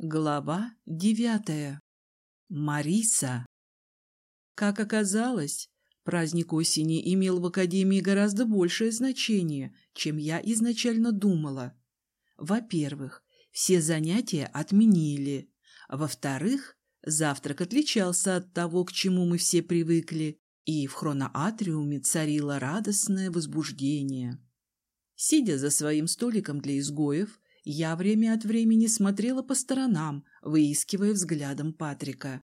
Глава девятая. Мариса. Как оказалось, праздник осени имел в Академии гораздо большее значение, чем я изначально думала. Во-первых, все занятия отменили. Во-вторых, завтрак отличался от того, к чему мы все привыкли, и в хроноатриуме царило радостное возбуждение. Сидя за своим столиком для изгоев, я время от времени смотрела по сторонам, выискивая взглядом Патрика.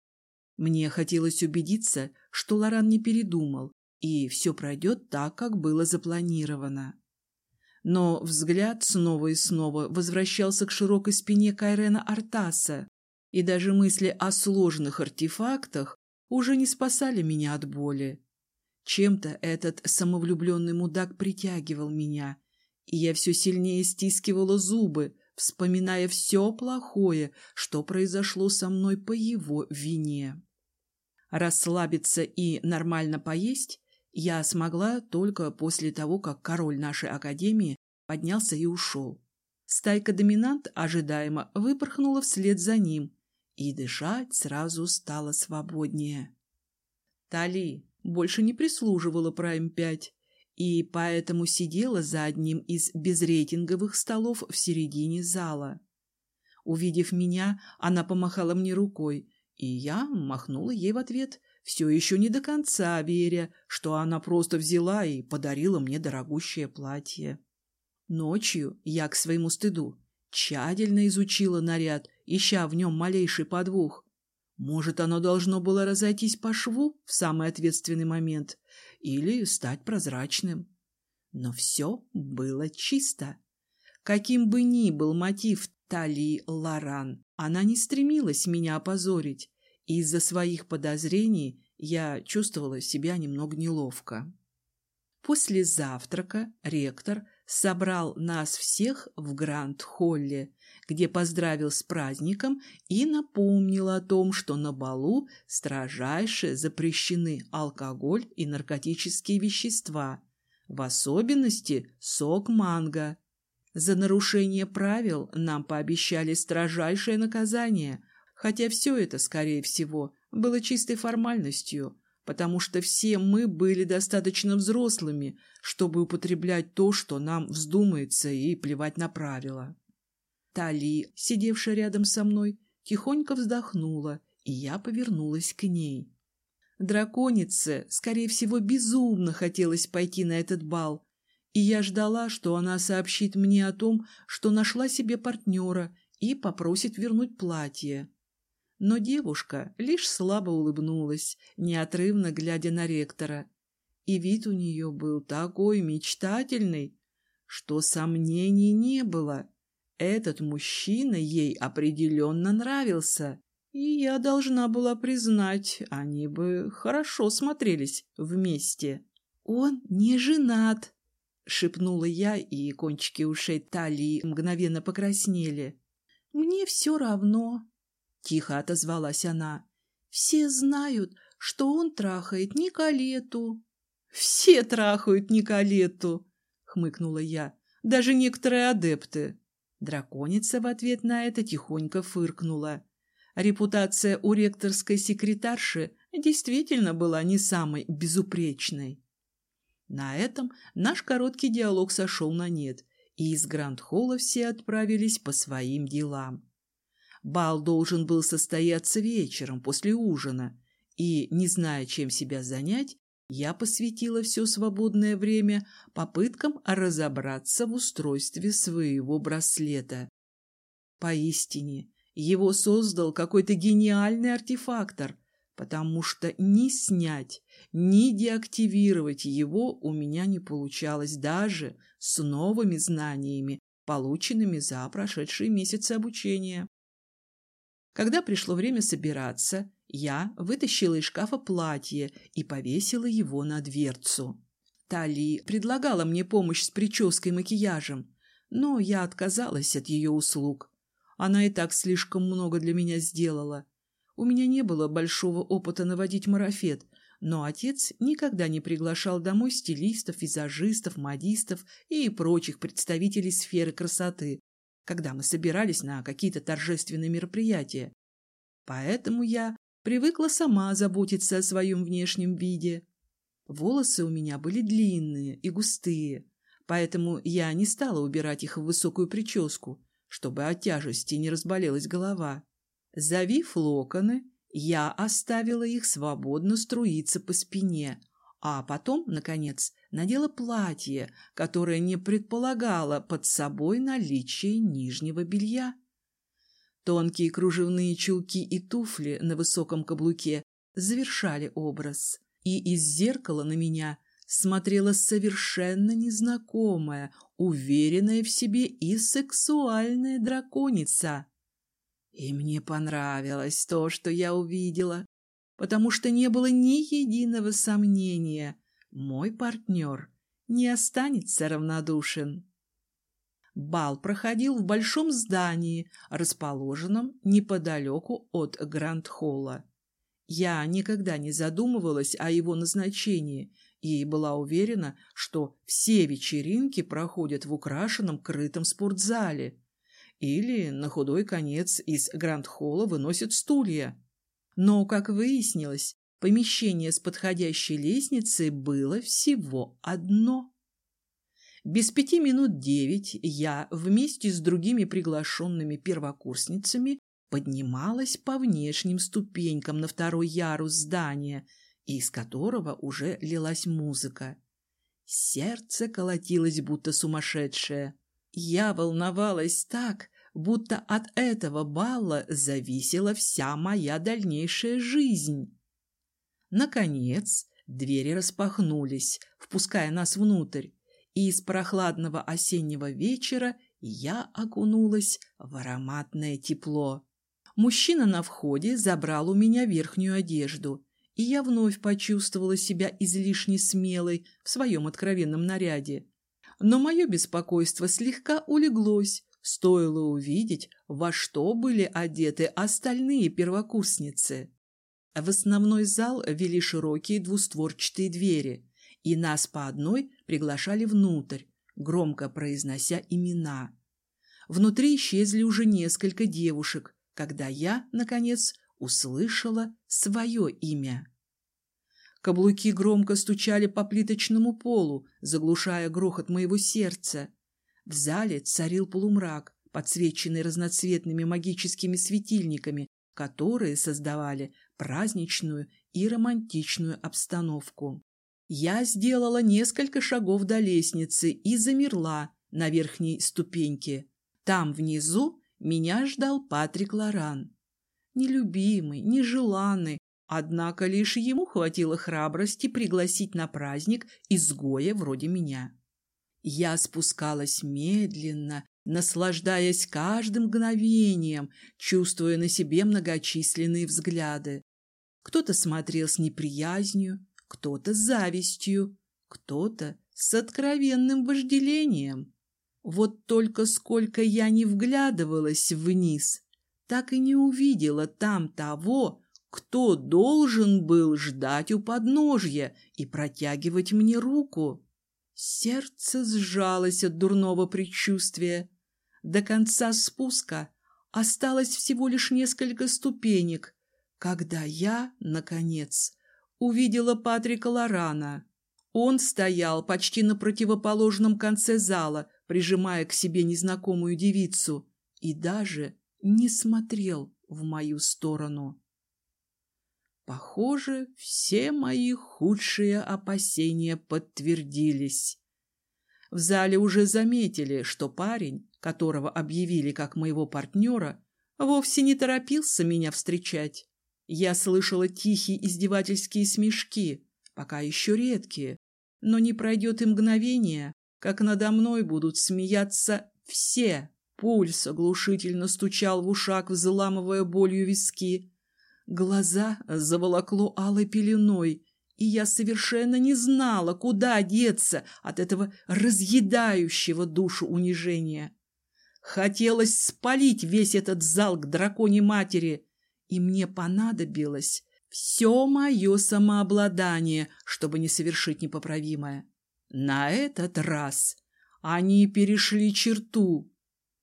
Мне хотелось убедиться, что Лоран не передумал, и все пройдет так, как было запланировано. Но взгляд снова и снова возвращался к широкой спине Кайрена Артаса, и даже мысли о сложных артефактах уже не спасали меня от боли. Чем-то этот самовлюбленный мудак притягивал меня, и я все сильнее стискивала зубы, вспоминая все плохое, что произошло со мной по его вине. Расслабиться и нормально поесть я смогла только после того, как король нашей академии поднялся и ушел. Стайка-доминант ожидаемо выпорхнула вслед за ним, и дышать сразу стало свободнее. Тали больше не прислуживала Прайм-5, и поэтому сидела за одним из безрейтинговых столов в середине зала. Увидев меня, она помахала мне рукой, и я махнула ей в ответ, все еще не до конца веря, что она просто взяла и подарила мне дорогущее платье. Ночью я к своему стыду тщательно изучила наряд, ища в нем малейший подвох. Может, оно должно было разойтись по шву в самый ответственный момент, или стать прозрачным. Но все было чисто. Каким бы ни был мотив Талии Лоран, она не стремилась меня опозорить, и из-за своих подозрений я чувствовала себя немного неловко. После завтрака ректор собрал нас всех в Гранд-Холле, где поздравил с праздником и напомнил о том, что на балу строжайше запрещены алкоголь и наркотические вещества, в особенности сок манго. За нарушение правил нам пообещали строжайшее наказание, хотя все это, скорее всего, было чистой формальностью – потому что все мы были достаточно взрослыми, чтобы употреблять то, что нам вздумается, и плевать на правила. Тали, сидевшая рядом со мной, тихонько вздохнула, и я повернулась к ней. Драконице, скорее всего, безумно хотелось пойти на этот бал, и я ждала, что она сообщит мне о том, что нашла себе партнера и попросит вернуть платье. Но девушка лишь слабо улыбнулась, неотрывно глядя на ректора. И вид у нее был такой мечтательный, что сомнений не было. Этот мужчина ей определенно нравился, и я должна была признать, они бы хорошо смотрелись вместе. «Он не женат», — шепнула я, и кончики ушей талии мгновенно покраснели. «Мне все равно», — тихо отозвалась она. «Все знают, что он трахает Николету». «Все трахают Николету», — хмыкнула я. «Даже некоторые адепты». Драконица в ответ на это тихонько фыркнула. Репутация у ректорской секретарши действительно была не самой безупречной. На этом наш короткий диалог сошел на нет, и из Гранд-холла все отправились по своим делам. Бал должен был состояться вечером после ужина, и, не зная, чем себя занять, я посвятила все свободное время попыткам разобраться в устройстве своего браслета. Поистине, его создал какой-то гениальный артефактор, потому что ни снять, ни деактивировать его у меня не получалось даже с новыми знаниями, полученными за прошедшие месяцы обучения. Когда пришло время собираться, я вытащила из шкафа платье и повесила его на дверцу. Тали предлагала мне помощь с прической и макияжем, но я отказалась от ее услуг. Она и так слишком много для меня сделала. У меня не было большого опыта наводить марафет, но отец никогда не приглашал домой стилистов, визажистов, модистов и прочих представителей сферы красоты, когда мы собирались на какие-то торжественные мероприятия. Поэтому я привыкла сама заботиться о своем внешнем виде. Волосы у меня были длинные и густые, поэтому я не стала убирать их в высокую прическу, чтобы от тяжести не разболелась голова. Завив локоны, я оставила их свободно струиться по спине, а потом, наконец, надела платье, которое не предполагало под собой наличие нижнего белья. Тонкие кружевные чулки и туфли на высоком каблуке завершали образ, и из зеркала на меня смотрела совершенно незнакомая, уверенная в себе и сексуальная драконица. И мне понравилось то, что я увидела, потому что не было ни единого сомнения. Мой партнер не останется равнодушен. Бал проходил в большом здании, расположенном неподалеку от Гранд-Холла. Я никогда не задумывалась о его назначении и была уверена, что все вечеринки проходят в украшенном крытом спортзале – или, на худой конец, из Гранд-холла выносят стулья. Но, как выяснилось, помещение с подходящей лестницей было всего одно. Без пяти минут девять я вместе с другими приглашенными первокурсницами поднималась по внешним ступенькам на второй ярус здания, из которого уже лилась музыка. Сердце колотилось, будто сумасшедшее. Я волновалась так, будто от этого балла зависела вся моя дальнейшая жизнь. Наконец, двери распахнулись, впуская нас внутрь, и из прохладного осеннего вечера я окунулась в ароматное тепло. Мужчина на входе забрал у меня верхнюю одежду, и я вновь почувствовала себя излишне смелой в своем откровенном наряде но мое беспокойство слегка улеглось, стоило увидеть, во что были одеты остальные первокурсницы. В основной зал вели широкие двустворчатые двери, и нас по одной приглашали внутрь, громко произнося имена. Внутри исчезли уже несколько девушек, когда я, наконец, услышала свое имя. Каблуки громко стучали по плиточному полу, заглушая грохот моего сердца. В зале царил полумрак, подсвеченный разноцветными магическими светильниками, которые создавали праздничную и романтичную обстановку. Я сделала несколько шагов до лестницы и замерла на верхней ступеньке. Там, внизу, меня ждал Патрик Лоран. Нелюбимый, нежеланный, Однако лишь ему хватило храбрости пригласить на праздник изгоя вроде меня. Я спускалась медленно, наслаждаясь каждым мгновением, чувствуя на себе многочисленные взгляды. Кто-то смотрел с неприязнью, кто-то с завистью, кто-то с откровенным вожделением. Вот только сколько я не вглядывалась вниз, так и не увидела там того, кто должен был ждать у подножья и протягивать мне руку? Сердце сжалось от дурного предчувствия. До конца спуска осталось всего лишь несколько ступенек, когда я, наконец, увидела Патрика Лорана. Он стоял почти на противоположном конце зала, прижимая к себе незнакомую девицу, и даже не смотрел в мою сторону. Похоже, все мои худшие опасения подтвердились. В зале уже заметили, что парень, которого объявили как моего партнера, вовсе не торопился меня встречать. Я слышала тихие издевательские смешки, пока еще редкие, но не пройдет и мгновение, как надо мной будут смеяться все. Пульс оглушительно стучал в ушах, взламывая болью виски. Глаза заволокло алой пеленой, и я совершенно не знала, куда деться от этого разъедающего душу унижения. Хотелось спалить весь этот зал к драконе матери, и мне понадобилось все мое самообладание, чтобы не совершить непоправимое. На этот раз они перешли черту.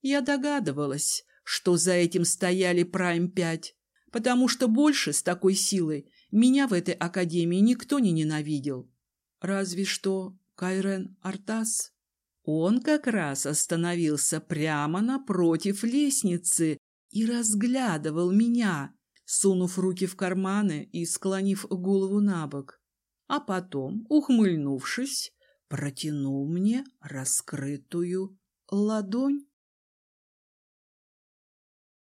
Я догадывалась, что за этим стояли Прайм-5, потому что больше с такой силой меня в этой академии никто не ненавидел. Разве что Кайрен Артас. Он как раз остановился прямо напротив лестницы и разглядывал меня, сунув руки в карманы и склонив голову на бок. А потом, ухмыльнувшись, протянул мне раскрытую ладонь.